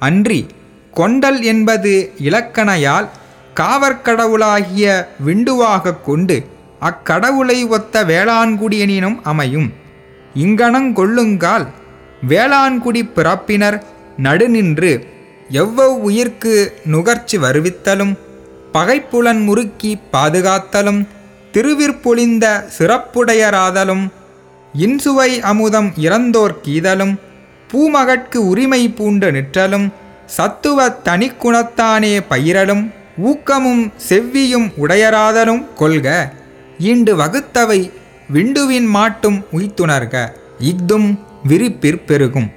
அன்றி கொண்டல் என்பது இலக்கணையால் காவற்கடவுளாகிய விண்டுவாகக் கொண்டு அக்கடவுளை ஒத்த வேளாண்குடியனினும் அமையும். இங்கனங்கொள்ளுங்கால் வேளாண்குடி பிறப்பினர் நடுநின்று எவ்வவ் உயிர்க்கு நுகர்ச்சி வருவித்தலும் பகைப்புலன் முறுக்கி பாதுகாத்தலும் திருவிற்பொழிந்த சிறப்புடையராதலும் இன்சுவை அமுதம் இறந்தோர் கீதலும் பூமகட்கு உரிமை பூண்டு நிற்றலும் சத்துவ தனிக்குணத்தானே பயிரலும் ஊக்கமும் செவ்வியும் உடையராதலும் கொள்க. இண்டு வகுத்தவை விண்டுவின் மாட்டும் உய்த்துணர்க. இஃதும் விரிப்பிற்பெருகும்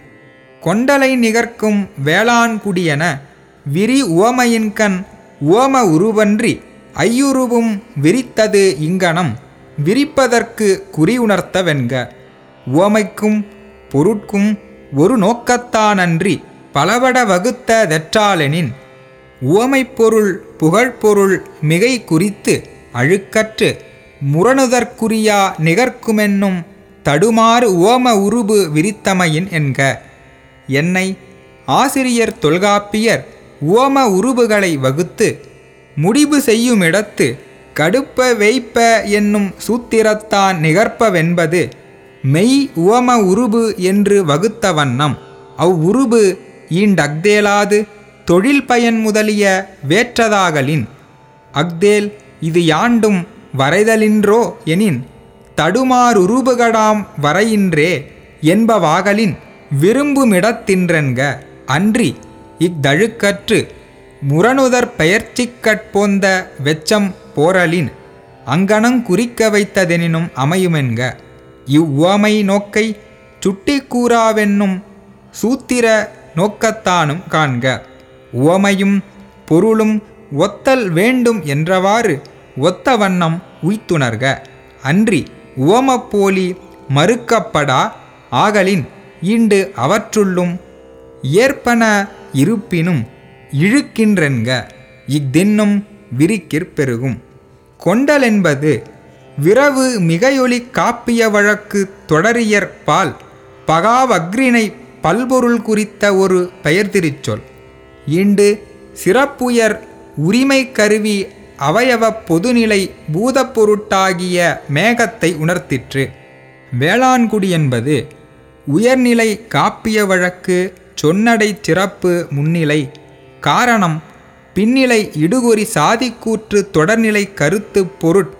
கொண்டலை நிகர்க்கும் வேளாண்குடியன விரி உவமையின்கண் உவம உருவன்றி ஐயுருவும் விரித்தது இங்கனம் விரிப்பதற்கு குறியுணர்த்தவென்க உவமைக்கும் பொருட்கும் ஒரு நோக்கத்தானன்றி பலவட வகுத்த தெற்றாலெனின் உவமைப்பொருள் புகழ்பொருள் மிகை குறித்து அழுக்கற்று முரணுதற்குரியா நிகர்க்குமென்னும் தடுமாறு உவம உருபு விரித்தமையின் என்க. என்னை ஆசிரியர் தொல்காப்பியர் உவம உருபுகளை வகுத்து முடிவு செய்யுமிடத்து கடுப்ப வெய்ப்ப என்னும் சூத்திரத்தான் நிகர்ப்பவென்பது மெய் உவம உருபு என்று வகுத்த வண்ணம். அவ்வுருபு ஈண்டக்தேலாது தொழில் பயன் முதலிய வேற்றதாகலின். அக்தேல் இது யாண்டும் வரைதலின்றோ எனின் தடுமாறுருபுகடாம் வரையின்றே என்பவாகலின் விரும்புமிடத்தின்றென்க அன்றி இக்தழுக்கற்று முரணுதற் பெயர்ச்சிக்கட்போந்த வெச்சம் போரலின் அங்கனங் குறிக்க வைத்ததெனினும் அமையுமென்க. இவ்வுவமை நோக்கை சுட்டி கூறாவென்னும் சூத்திர நோக்கத்தானும் காண்க. உவமையும் பொருளும் ஒத்தல் வேண்டும் என்றவாறு ஒத்த வண்ணம் உய்த்துணர்க. அன்றி உவமப்போலி மறுக்கப்படா ஆகலின் ஈண்டு அவற்றுள்ளும் ஏற்பன இருப்பினும் இழுக்கின்றென்க. இத்தின்னும் விரிக்கிற் பெருகும். கொண்டலென்பது விரவு மிகையொலி காப்பிய வழக்கு தொடரியற் பால் பகாவக்ரிணை பல்பொருள் குறித்த ஒரு பெயர்திருச்சொல் இன்று சிறப்புயர் உரிமை கருவி அவயவ பொதுநிலை பூதப்பொருட்டாகிய மேகத்தை உணர்த்திற்று. வேளாண்குடி என்பது உயர்நிலை காப்பிய வழக்கு சொன்னடை சிறப்பு முன்னிலை காரணம் பின்னிலை இடுகொறி சாதிக்கூற்று தொடர்நிலை கருத்து பொருட்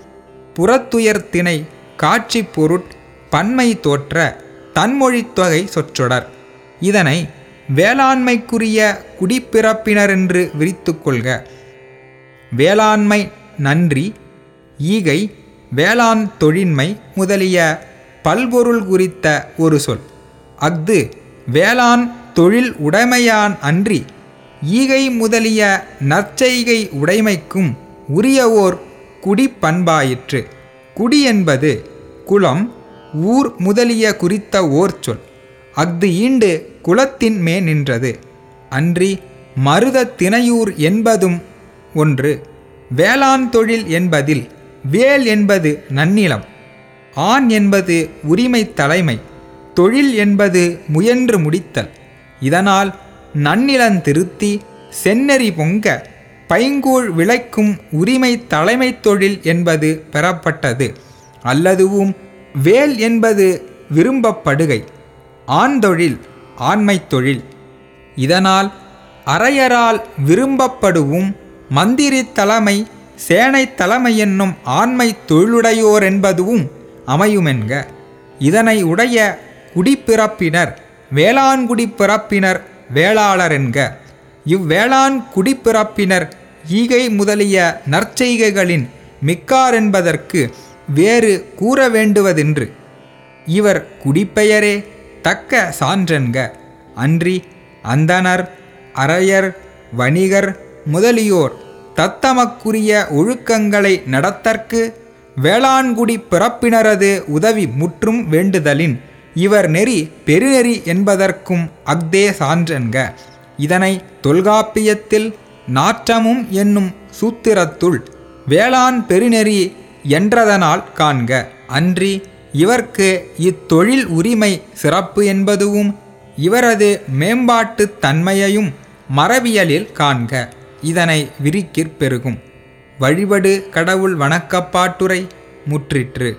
புறத்துயர்த்திணை காட்சி பொருட் பன்மை தோற்ற தன்மொழித்தொகை சொற்றொடர். இதனை வேளாண்மைக்குரிய குடிப்பிறப்பினரென்று விரித்து கொள்க. வேளாண்மை நன்றி ஈகை வேளாண் தொழின்மை முதலிய பல்பொருள் குறித்த ஒரு சொல். அஃது வேளாண் தொழில் உடைமையான் அன்றி ஈகை முதலிய நற்செய்கை உடைமைக்கும் உரியவோர் குடிப்பண்பாயிற்று. குடி என்பது குளம் ஊர் முதலிய குறித்த ஓர் சொல் அஃது ஈண்டு குளத்தின் மே நின்றது. அன்றி மருத திணையூர் என்பதும் ஒன்று. வேளாண் தொழில் என்பதில் வேல் என்பது நன்னிலம். ஆண் என்பது உரிமை தலைமை. தொழில் என்பது முயன்று முடித்தல். இதனால் நன்னிலந்திருத்தி செந்நெறி பொங்க பைங்கூழ் விளைக்கும் உரிமை தலைமை தொழில் என்பது பெறப்பட்டது. அல்லதுவும் வேல் என்பது விரும்பப்படுகை. ஆண் தொழில் ஆண்மைத் தொழில். இதனால் அரையரால் விரும்பப்படுவும் மந்திரி தலைமை சேனை தலைமை என்னும் ஆண்மை தொழிலுடையோரென்பதுவும் அமையுமென்க. இதனை உடைய குடிப்பிறப்பினர் வேளாண்குடி பிறப்பினர் வேளாளரென்க இவ்வேளாண் குடிப்பிறப்பினர் ஈகை முதலிய நற்செய்கைகளின் மிக்காரென்பதற்கு வேறு கூற வேண்டுவதென்று. இவர் குடிப்பெயரே தக்க சான்றென்க. அன்றி அந்தணர் அரையர் வணிகர் முதலியோர் தத்தமக்குரிய ஒழுக்கங்களை நடத்தற்கு வேளாண்குடி பிறப்பினரது உதவி முற்றும் வேண்டுதலின் இவர் நெறி பெருநெறி என்பதற்கும் அஃதே சான்றென்க. இதனை தொல்காப்பியத்தில் நாற்றமும் என்னும் சூத்திரத்துள் வேளாண் பெருநெறி என்றதனால் காண்க. அன்றி இவர்க்கு இத்தொழில் உரிமை சிறப்பு என்பதுவும் இவரது மேம்பாட்டுத் தன்மையையும் மரபியலில் காண்க. இதனை விரிக்கிற் பெருகும். வழிபடு கடவுள் வணக்கப்பாட்டுரை முற்றிற்று.